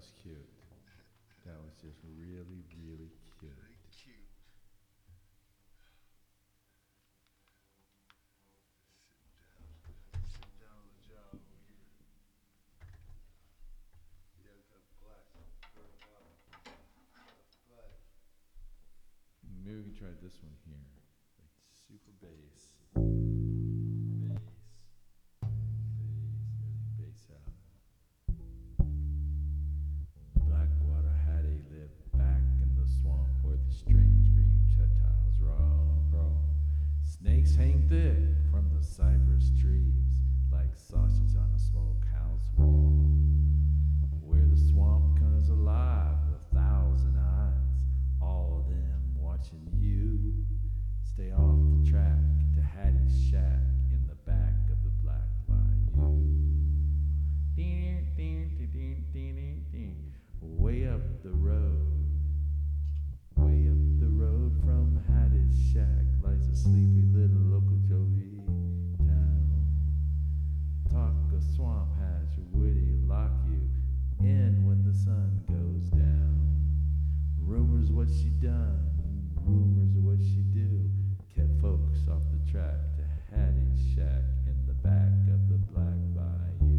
was cute. That was just really, really cute. Really cute. A swamp would he lock you in when the sun goes down? Rumors what she done, rumors what she do, kept folks off the track to Hattie's shack in the back of the Black Bayou.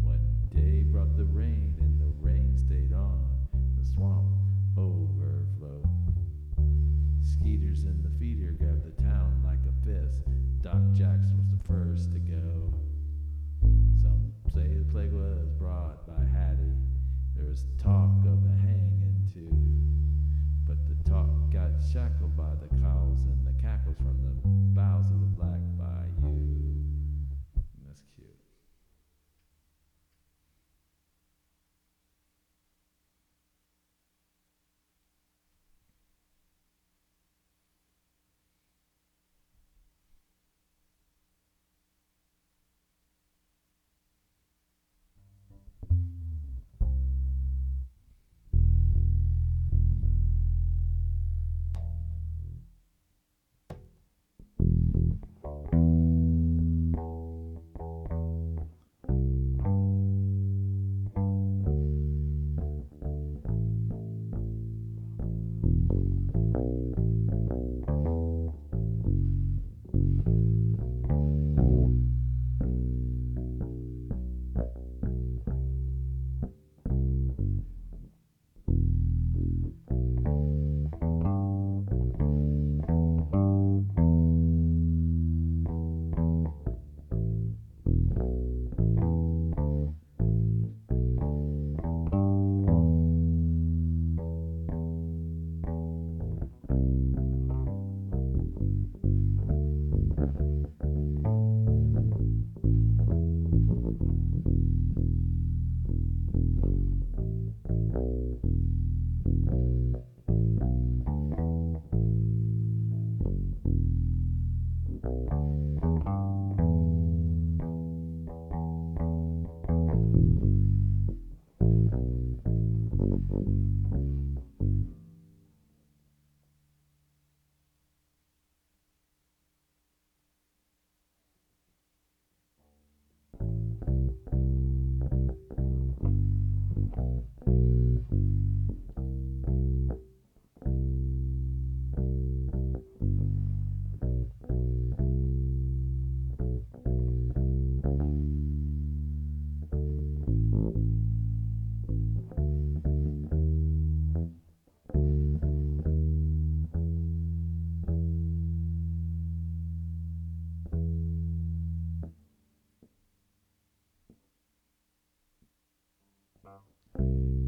One day brought the rain, and the rain stayed on. The swamp overflowed. Was talk of a hanging too. But the talk got shackled by the cows and the cackles from the boughs of the Black Bayou. now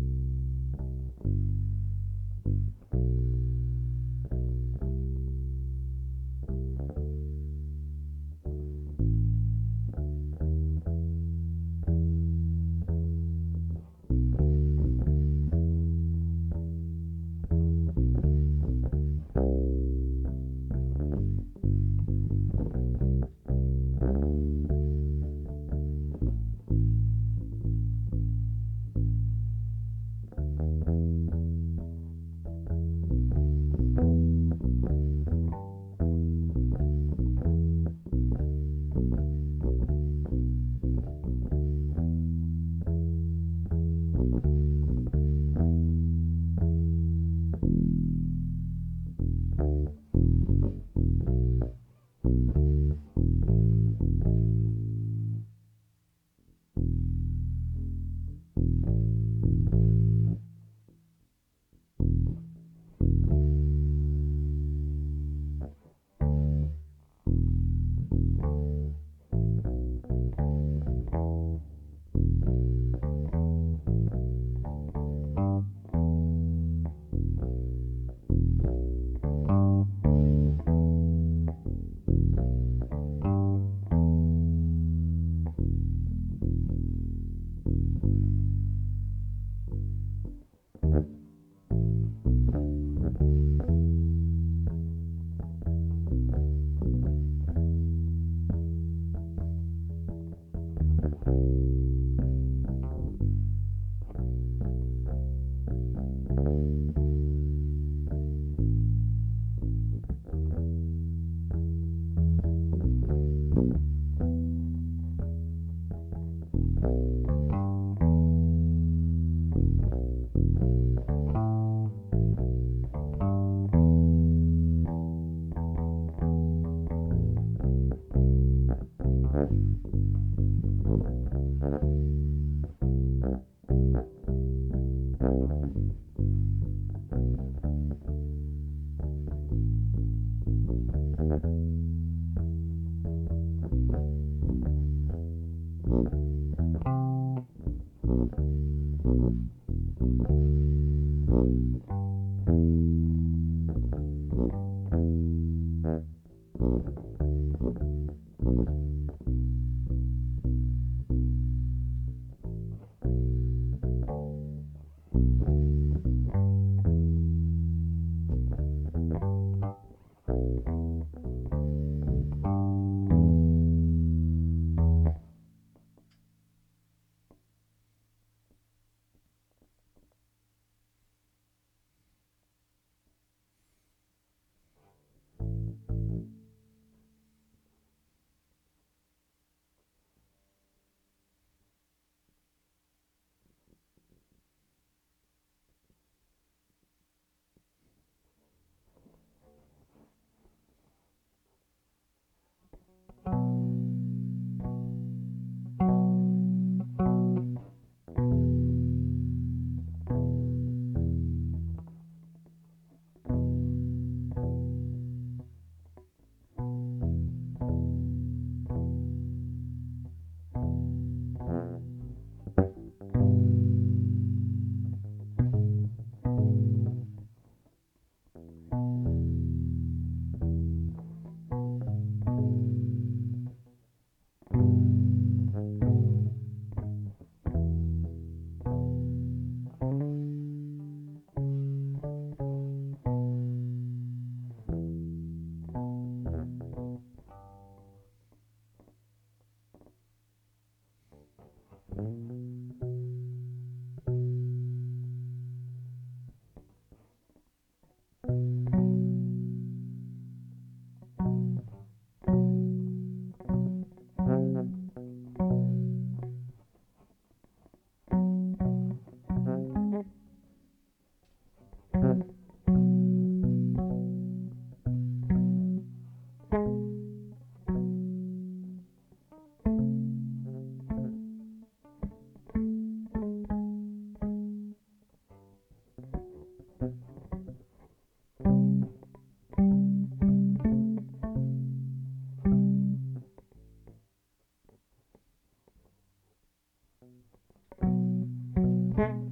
Mm-hmm.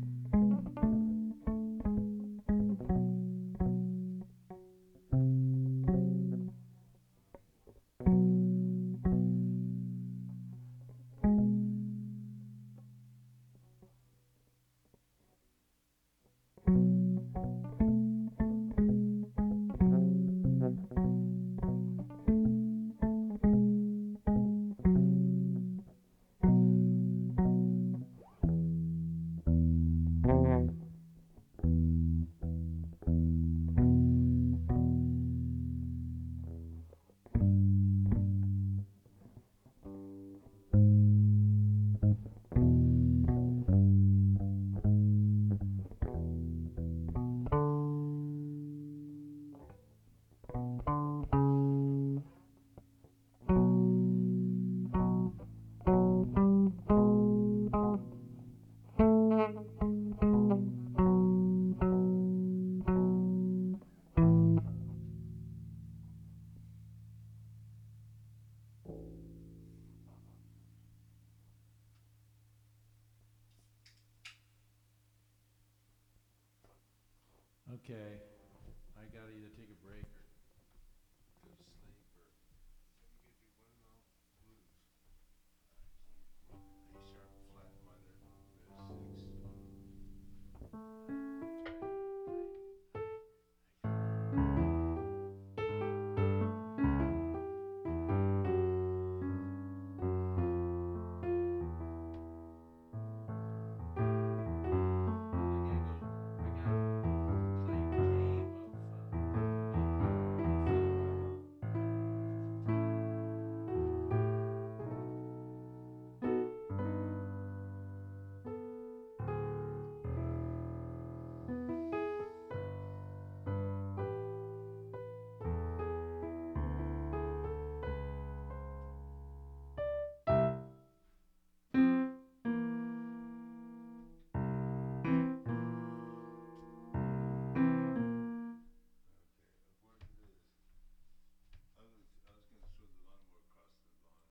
Okay, I gotta either take a break or